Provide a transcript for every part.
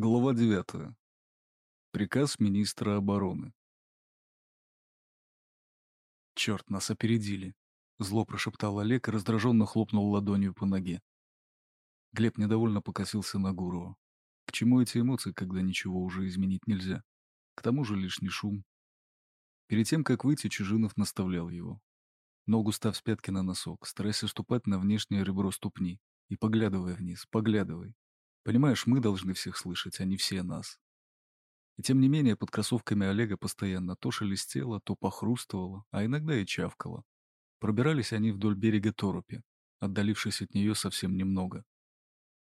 Глава 9. Приказ министра обороны. «Черт, нас опередили!» — зло прошептал Олег и раздраженно хлопнул ладонью по ноге. Глеб недовольно покосился на Гурова. К чему эти эмоции, когда ничего уже изменить нельзя? К тому же лишний шум. Перед тем, как выйти, Чужинов наставлял его. Ногу став с пятки на носок, стараясь уступать на внешнее ребро ступни, и поглядывая вниз, поглядывай. Понимаешь, мы должны всех слышать, а не все нас. И тем не менее, под кроссовками Олега постоянно то шелестело, то похрустывало, а иногда и чавкало. Пробирались они вдоль берега Торопи, отдалившись от нее совсем немного.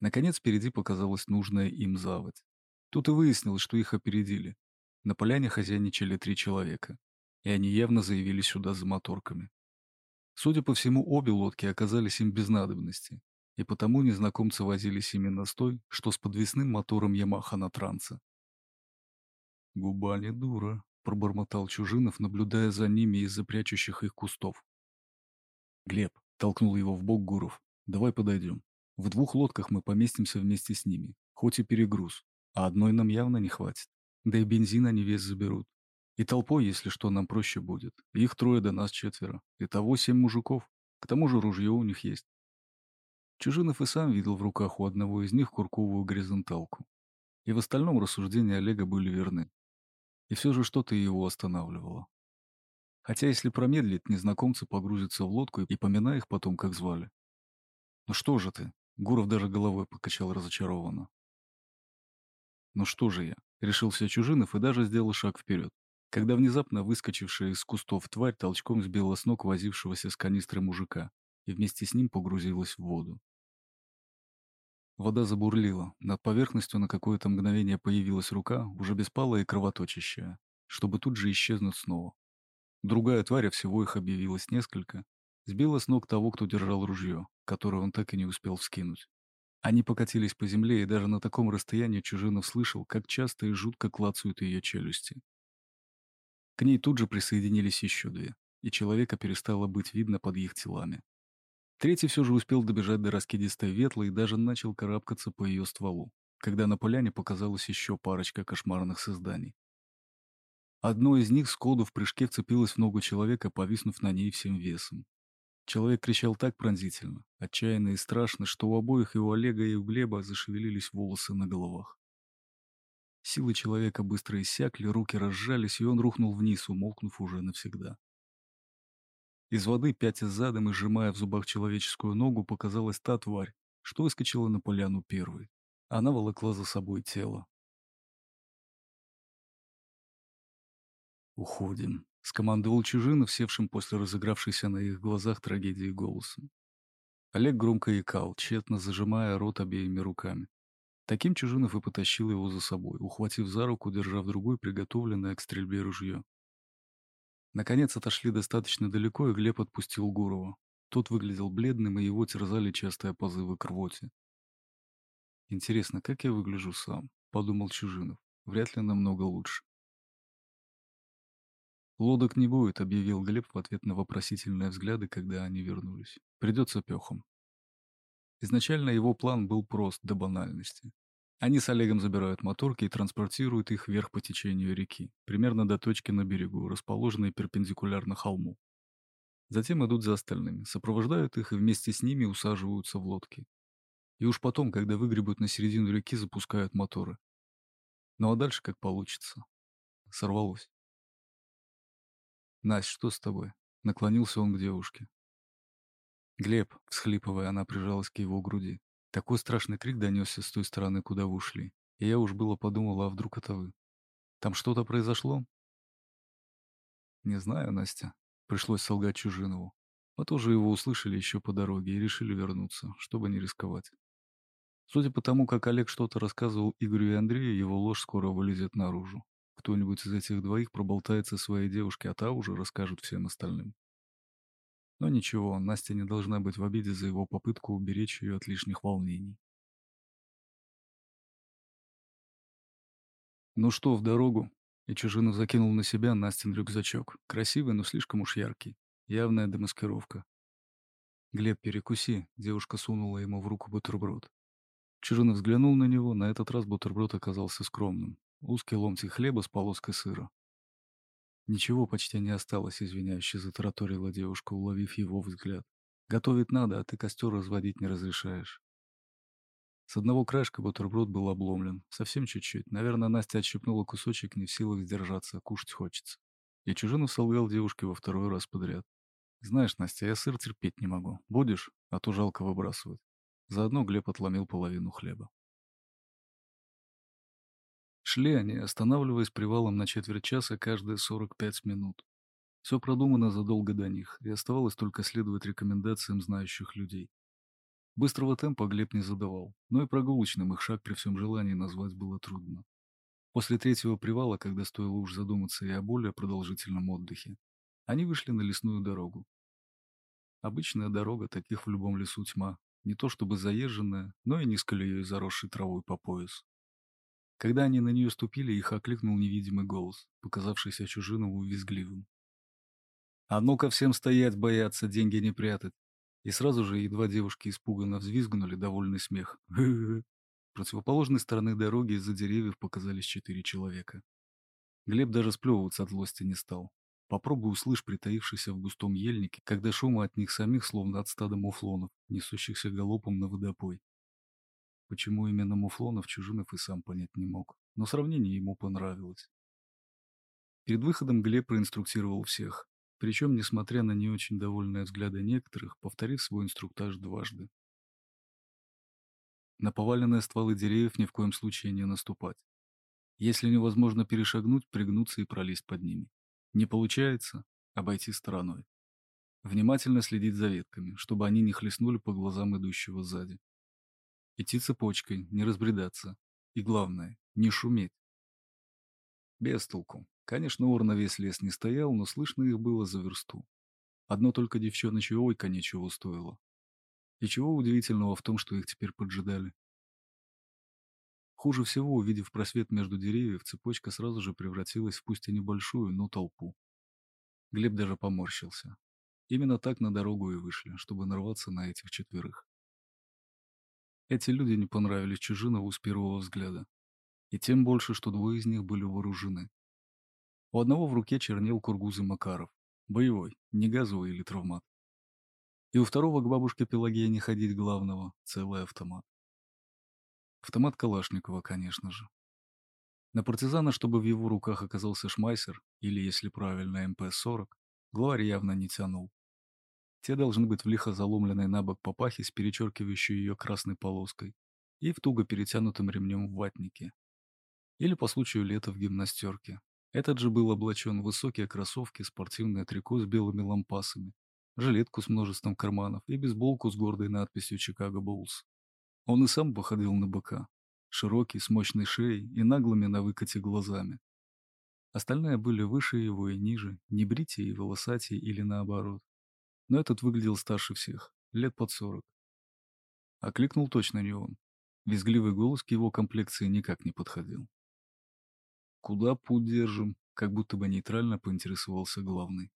Наконец, впереди показалась нужная им заводь. Тут и выяснилось, что их опередили. На поляне хозяйничали три человека, и они явно заявились сюда за моторками. Судя по всему, обе лодки оказались им без надобности, и потому незнакомцы возились именно с той, что с подвесным мотором Ямаха на трансе. «Губа не дура», — пробормотал Чужинов, наблюдая за ними из-за прячущих их кустов. «Глеб», — толкнул его в бок Гуров, — «давай подойдем. В двух лодках мы поместимся вместе с ними, хоть и перегруз, а одной нам явно не хватит. Да и бензин они весь заберут. И толпой, если что, нам проще будет. Их трое до нас четверо. Итого семь мужиков. К тому же ружье у них есть. Чужинов и сам видел в руках у одного из них курковую горизонталку. И в остальном рассуждения Олега были верны. И все же что-то его останавливало. Хотя если промедлить, незнакомцы погрузятся в лодку и поминая их потом, как звали. «Ну что же ты?» — Гуров даже головой покачал разочарованно. «Ну что же я?» — решился Чужинов и даже сделал шаг вперед, когда внезапно выскочившая из кустов тварь толчком сбила с ног возившегося с канистры мужика и вместе с ним погрузилась в воду. Вода забурлила, над поверхностью на какое-то мгновение появилась рука, уже беспалая и кровоточащая, чтобы тут же исчезнуть снова. Другая тварь, всего их объявилось несколько, сбила с ног того, кто держал ружье, которое он так и не успел вскинуть. Они покатились по земле, и даже на таком расстоянии Чужинов слышал, как часто и жутко клацают ее челюсти. К ней тут же присоединились еще две, и человека перестало быть видно под их телами. Третий все же успел добежать до раскидистой ветлы и даже начал карабкаться по ее стволу, когда на поляне показалась еще парочка кошмарных созданий. Одно из них сходу в прыжке вцепилось в ногу человека, повиснув на ней всем весом. Человек кричал так пронзительно, отчаянно и страшно, что у обоих и у Олега, и у Глеба зашевелились волосы на головах. Силы человека быстро иссякли, руки разжались, и он рухнул вниз, умолкнув уже навсегда. Из воды, пятя задом и сжимая в зубах человеческую ногу, показалась та тварь, что выскочила на поляну первой. Она волокла за собой тело. «Уходим», — скомандовал Чужинов, севшим после разыгравшейся на их глазах трагедии голосом. Олег громко икал, тщетно зажимая рот обеими руками. Таким Чужинов и потащил его за собой, ухватив за руку, держа в другой приготовленное к стрельбе ружье. Наконец отошли достаточно далеко, и Глеб отпустил Гурова. Тот выглядел бледным, и его терзали частые позывы к рвоте. «Интересно, как я выгляжу сам?» — подумал Чужинов. «Вряд ли намного лучше». «Лодок не будет», — объявил Глеб в ответ на вопросительные взгляды, когда они вернулись. «Придется пехом». Изначально его план был прост до банальности. Они с Олегом забирают моторки и транспортируют их вверх по течению реки, примерно до точки на берегу, расположенной перпендикулярно холму. Затем идут за остальными, сопровождают их и вместе с ними усаживаются в лодки. И уж потом, когда выгребут на середину реки, запускают моторы. Ну а дальше как получится. Сорвалось. «Настя, что с тобой?» Наклонился он к девушке. «Глеб», — всхлипывая, она прижалась к его груди. Такой страшный крик донесся с той стороны, куда вы ушли. И я уж было подумала, а вдруг это вы? Там что-то произошло? Не знаю, Настя. Пришлось солгать Чужинову. Мы тоже его услышали еще по дороге и решили вернуться, чтобы не рисковать. Судя по тому, как Олег что-то рассказывал Игорю и Андрею, его ложь скоро вылезет наружу. Кто-нибудь из этих двоих проболтается своей девушке, а та уже расскажет всем остальным. Но ничего, Настя не должна быть в обиде за его попытку уберечь ее от лишних волнений. «Ну что, в дорогу?» И Чужинов закинул на себя Настин рюкзачок. Красивый, но слишком уж яркий. Явная демаскировка. «Глеб, перекуси», — девушка сунула ему в руку бутерброд. Чужинов взглянул на него, на этот раз бутерброд оказался скромным. Узкий ломтик хлеба с полоской сыра. Ничего почти не осталось, извиняюще затараторила девушка, уловив его взгляд. Готовить надо, а ты костер разводить не разрешаешь. С одного краешка бутерброд был обломлен. Совсем чуть-чуть. Наверное, Настя отщипнула кусочек, не в силах сдержаться, кушать хочется. И Чужинов солгал девушке во второй раз подряд. «Знаешь, Настя, я сыр терпеть не могу. Будешь? А то жалко выбрасывать». Заодно Глеб отломил половину хлеба. Шли они, останавливаясь привалом на четверть часа каждые 45 минут. Все продумано задолго до них, и оставалось только следовать рекомендациям знающих людей. Быстрого темпа Глеб не задавал, но и прогулочным их шаг при всем желании назвать было трудно. После третьего привала, когда стоило уж задуматься и о более продолжительном отдыхе, они вышли на лесную дорогу. Обычная дорога, таких в любом лесу тьма, не то чтобы заезженная, но и не с колеей, заросшей травой по пояс. Когда они на нее ступили, их окликнул невидимый голос, показавшийся Чужинову визгливым. «А ну-ка всем стоять, бояться, деньги не прятать!» И сразу же едва девушки испуганно взвизгнули довольный смех. С противоположной стороны дороги из-за деревьев показались четыре человека. Глеб даже сплевываться от злости не стал. Попробуй услышь притаившийся в густом ельнике, когда шума от них самих словно от стада муфлонов, несущихся галопом на водопой. Почему именно муфлонов Чужинов и сам понять не мог, но сравнение ему понравилось. Перед выходом Глеб проинструктировал всех, причем, несмотря на не очень довольные взгляды некоторых, повторив свой инструктаж дважды. На поваленные стволы деревьев ни в коем случае не наступать. Если невозможно перешагнуть, пригнуться и пролезть под ними. Не получается – обойти стороной. Внимательно следить за ветками, чтобы они не хлестнули по глазам идущего сзади. Идти цепочкой, не разбредаться. И главное, не шуметь. Без толку. Конечно, ор на весь лес не стоял, но слышно их было за версту. Одно только девчоночье ойка ничего стоило. И чего удивительного в том, что их теперь поджидали. Хуже всего, увидев просвет между деревьев, цепочка сразу же превратилась в пусть и небольшую, но толпу. Глеб даже поморщился. Именно так на дорогу и вышли, чтобы нарваться на этих четверых. Эти люди не понравились Чужинову с первого взгляда. И тем больше, что двое из них были вооружены. У одного в руке чернел кургузы Макаров. Боевой, не газовый или травмат. И у второго к бабушке Пелагея не ходить главного, целый автомат. Автомат Калашникова, конечно же. На партизана, чтобы в его руках оказался шмайсер, или, если правильно, МП-40, главарь явно не тянул. Те должны быть в лихо заломленной на бок папахе с перечеркивающей ее красной полоской и в туго перетянутом ремнем в ватнике. Или по случаю лета в гимнастерке, этот же был облачен в высокие кроссовки, спортивное трико с белыми лампасами, жилетку с множеством карманов и бейсболку с гордой надписью «Чикаго Буллс». Он и сам походил на быка, широкий, с мощной шеей и наглыми на выкате глазами. Остальные были выше его и ниже, небритие и волосатее или наоборот. Но этот выглядел старше всех, лет под сорок. Окликнул точно не он. Визгливый голос к его комплекции никак не подходил. «Куда путь держим?» — как будто бы нейтрально поинтересовался главный.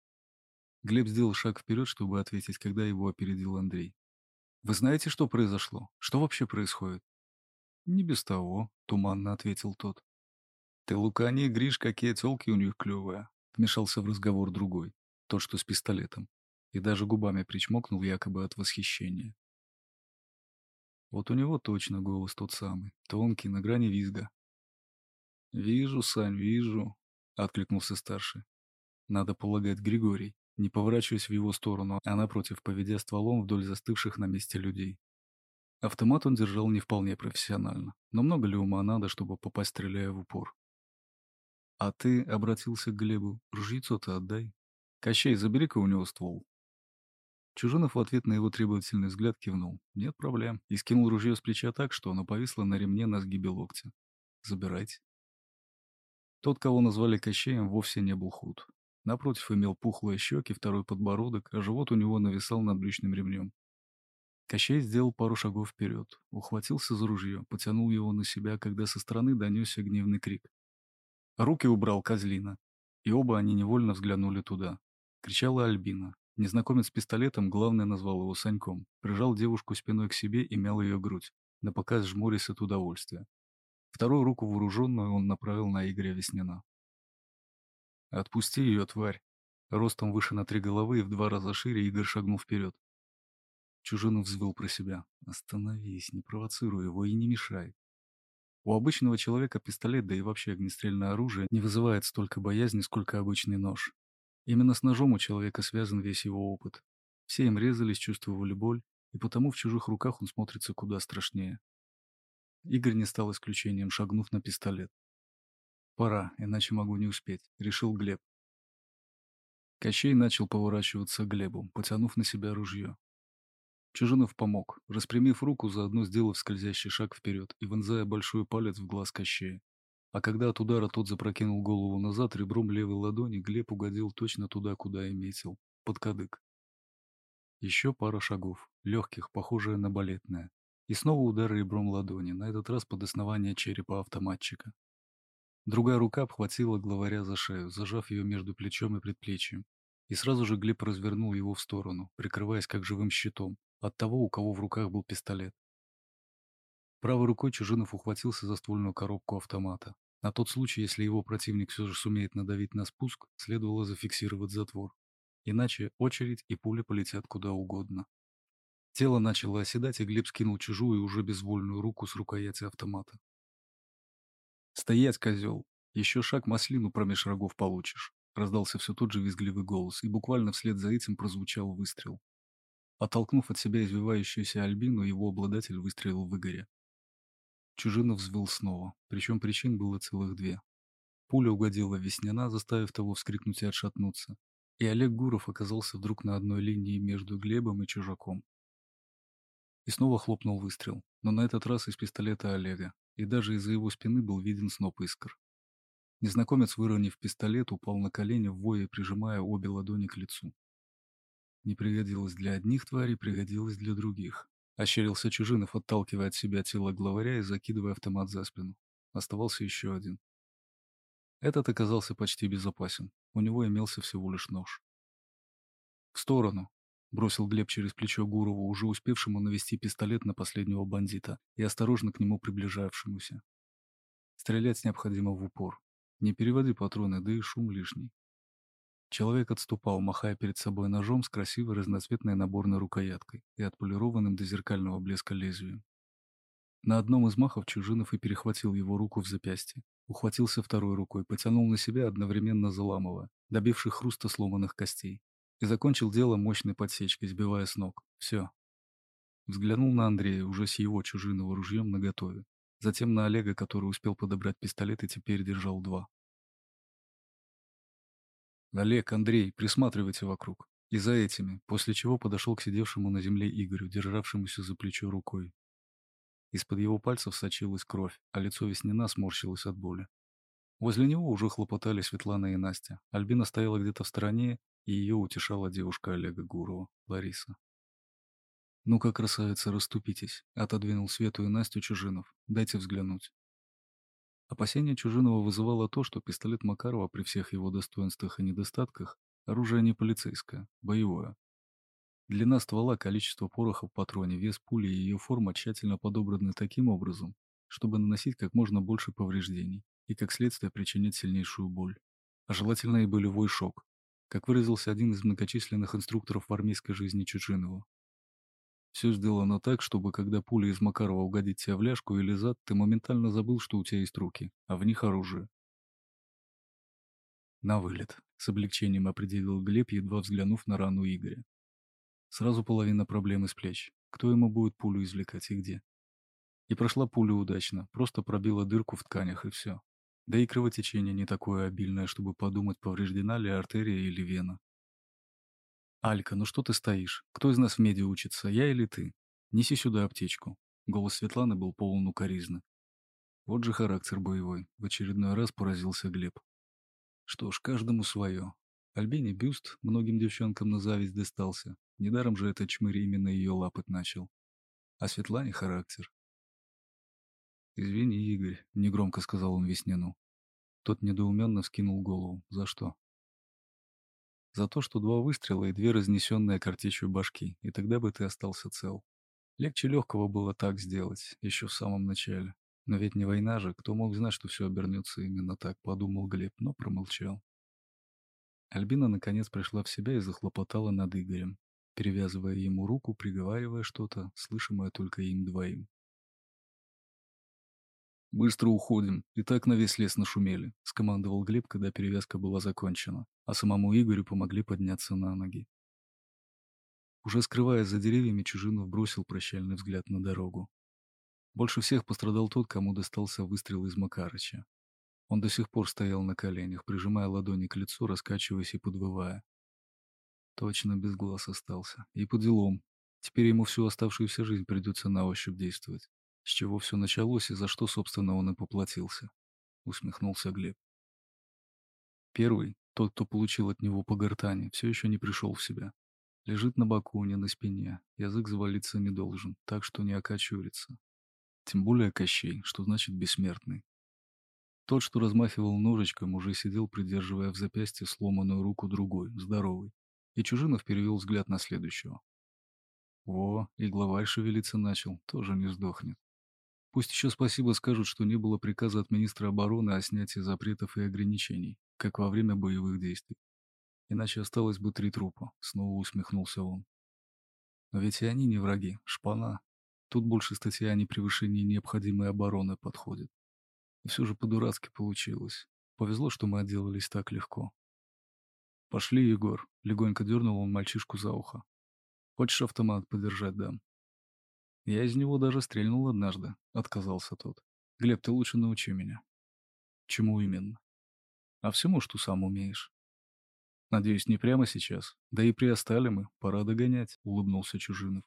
Глеб сделал шаг вперед, чтобы ответить, когда его опередил Андрей. «Вы знаете, что произошло? Что вообще происходит?» «Не без того», — туманно ответил тот. «Ты, Лука, не Гриш, какие тёлки у них клёвые», — вмешался в разговор другой, тот, что с пистолетом, и даже губами причмокнул якобы от восхищения. Вот у него точно голос тот самый, тонкий, на грани визга, «Вижу, Сань, вижу», — откликнулся старший. «Надо полагать, Григорий, не поворачиваясь в его сторону, а напротив, поведя стволом вдоль застывших на месте людей. Автомат он держал не вполне профессионально, но много ли ума надо, чтобы попасть, стреляя в упор? «А ты», — обратился к Глебу, — «ружьецо-то отдай. Кощей, забери-ка у него ствол». Чужинов в ответ на его требовательный взгляд кивнул. «Нет проблем». И скинул ружье с плеча так, что оно повисло на ремне на сгибе локтя. «Забирайте». Тот, кого назвали Кощеем, вовсе не был худ. Напротив, имел пухлые щеки, второй подбородок, а живот у него нависал над брючным ремнем. Кощей сделал пару шагов вперед, ухватился за ружье, потянул его на себя, когда со стороны донесся гневный крик. Руки убрал козлина. И оба они невольно взглянули туда. Кричала Альбина. Незнакомец с пистолетом, главное, назвал его Саньком. Прижал девушку спиной к себе и мял ее грудь. напоказ жмурясь от удовольствия. Вторую руку вооруженную он направил на Игоря Веснина. «Отпусти ее, тварь!» Ростом выше на три головы и в два раза шире Игорь шагнул вперед. Чужинов взвыл про себя. «Остановись, не провоцируй его и не мешай». У обычного человека пистолет, да и вообще огнестрельное оружие, не вызывает столько боязни, сколько обычный нож. Именно с ножом у человека связан весь его опыт. Все им резались, чувствовали боль, и потому в чужих руках он смотрится куда страшнее. Игорь не стал исключением, шагнув на пистолет. «Пора, иначе могу не успеть», — решил Глеб. Кощей начал поворачиваться к Глебу, потянув на себя ружье. Чужинов помог, распрямив руку, заодно сделав скользящий шаг вперед и вонзая большой палец в глаз Кощея. А когда от удара тот запрокинул голову назад, ребром левой ладони Глеб угодил точно туда, куда и метил, под кадык. Еще пара шагов, легких, похожая на балетное. И снова удар ребром ладони, на этот раз под основание черепа автоматчика. Другая рука обхватила главаря за шею, зажав ее между плечом и предплечьем. И сразу же Глеб развернул его в сторону, прикрываясь как живым щитом, от того, у кого в руках был пистолет. Правой рукой Чужинов ухватился за ствольную коробку автомата. На тот случай, если его противник все же сумеет надавить на спуск, следовало зафиксировать затвор. Иначе очередь и пуля полетят куда угодно. Тело начало оседать, и Глеб скинул чужую уже безвольную руку с рукояти автомата. «Стоять, козел! Еще шаг маслину промеж рогов получишь!» Раздался все тот же визгливый голос, и буквально вслед за этим прозвучал выстрел. Оттолкнув от себя извивающуюся Альбину, его обладатель выстрелил в Игоря. Чужинов взвыл снова, причем причин было целых две. Пуля угодила Весняна, заставив того вскрикнуть и отшатнуться, и Олег Гуров оказался вдруг на одной линии между Глебом и Чужаком. И снова хлопнул выстрел, но на этот раз из пистолета Олега, и даже из-за его спины был виден сноп искр. Незнакомец, выронив пистолет, упал на колени в вое, прижимая обе ладони к лицу. Не пригодилось для одних тварей, пригодилось для других. Ощерился Чужинов, отталкивая от себя тело главаря и закидывая автомат за спину. Оставался еще один. Этот оказался почти безопасен. У него имелся всего лишь нож. «В сторону!» — бросил Глеб через плечо Гурову, уже успевшему навести пистолет на последнего бандита и осторожно к нему приближавшемуся. Стрелять необходимо в упор. Не переводи патроны, да и шум лишний. Человек отступал, махая перед собой ножом с красивой разноцветной наборной рукояткой и отполированным до зеркального блеска лезвием. На одном из махов Чужинов и перехватил его руку в запястье, ухватился второй рукой, потянул на себя, одновременно заламывая, добивший хруста сломанных костей, и закончил дело мощной подсечкой, сбивая с ног. Все. Взглянул на Андрея, уже с его Чужиного ружьем наготове, затем на Олега, который успел подобрать пистолет и теперь держал два. Олег, Андрей, присматривайте вокруг. И за этими, после чего подошел к сидевшему на земле Игорю, державшемуся за плечо рукой. Из-под его пальцев сочилась кровь, а лицо Веснина сморщилось от боли. Возле него уже хлопотали Светлана и Настя. Альбина стояла где-то в стороне, и ее утешала девушка Олега Гурова, Лариса. «Ну-ка, красавица, расступитесь», — отодвинул Свету и Настю Чужинов. «Дайте взглянуть». Опасение Чужинова вызывало то, что пистолет Макарова при всех его достоинствах и недостатках – оружие не полицейское, боевое. Длина ствола, количество пороха в патроне, вес пули и ее форма тщательно подобраны таким образом, чтобы наносить как можно больше повреждений и, как следствие, причинять сильнейшую боль. А желательно и болевой шок, как выразился один из многочисленных инструкторов в армейской жизни Чужинова. Все сделано так, чтобы когда пуля из Макарова угодит тебе в ляжку или зад, ты моментально забыл, что у тебя есть руки, а в них оружие. На вылет. С облегчением определил Глеб, едва взглянув на рану Игоря. Сразу половина проблемы с плеч. Кто ему будет пулю извлекать и где? И прошла пуля удачно, просто пробила дырку в тканях и все. Да и кровотечение не такое обильное, чтобы подумать, повреждена ли артерия или вена. «Алька, ну что ты стоишь? Кто из нас в меди учится, я или ты? Неси сюда аптечку». Голос Светланы был полон укоризны. Вот же характер боевой, в очередной раз поразился Глеб. Что ж, каждому свое. Альбине бюст, многим девчонкам на зависть достался. Недаром же этот чмырь именно ее лапать начал. А Светлане характер. «Извини, Игорь», — негромко сказал он Веснину. Тот недоуменно вскинул голову. «За что?» За то, что два выстрела и две разнесенные картечью башки, и тогда бы ты остался цел. Легче легкого было так сделать, еще в самом начале. Но ведь не война же, кто мог знать, что все обернется именно так, подумал Глеб, но промолчал. Альбина наконец пришла в себя и захлопотала над Игорем, перевязывая ему руку, приговаривая что-то, слышимое только им двоим. «Быстро уходим, и так на весь лес нашумели», — скомандовал Глеб, когда перевязка была закончена, а самому Игорю помогли подняться на ноги. Уже скрываясь за деревьями, Чужинов бросил прощальный взгляд на дорогу. Больше всех пострадал тот, кому достался выстрел из Макарыча. Он до сих пор стоял на коленях, прижимая ладони к лицу, раскачиваясь и подвывая. Точно без глаз остался. И по делам. Теперь ему всю оставшуюся жизнь придется на ощупь действовать. С чего все началось и за что, собственно, он и поплатился. Усмехнулся Глеб. Первый, тот, кто получил от него по гортани, все еще не пришел в себя. Лежит на боку, не на спине. Язык завалиться не должен, так что не окочурится. Тем более Кощей, что значит бессмертный. Тот, что размахивал ножичком, уже сидел, придерживая в запястье сломанную руку другой, здоровый. И Чужинов перевел взгляд на следующего. Во, и главарь шевелиться начал, тоже не сдохнет. Пусть еще спасибо скажут, что не было приказа от министра обороны о снятии запретов и ограничений, как во время боевых действий. Иначе осталось бы три трупа, снова усмехнулся он. Но ведь и они не враги, шпана. Тут больше статья о непревышении необходимой обороны подходит. И все же по-дурацки получилось. Повезло, что мы отделались так легко. «Пошли, Егор», — легонько дернул он мальчишку за ухо. «Хочешь автомат подержать дам?» «Я из него даже стрельнул однажды», — отказался тот. «Глеб, ты лучше научи меня». «Чему именно?» «А всему, что сам умеешь». «Надеюсь, не прямо сейчас. Да и приостали мы, пора догонять», — улыбнулся Чужинов.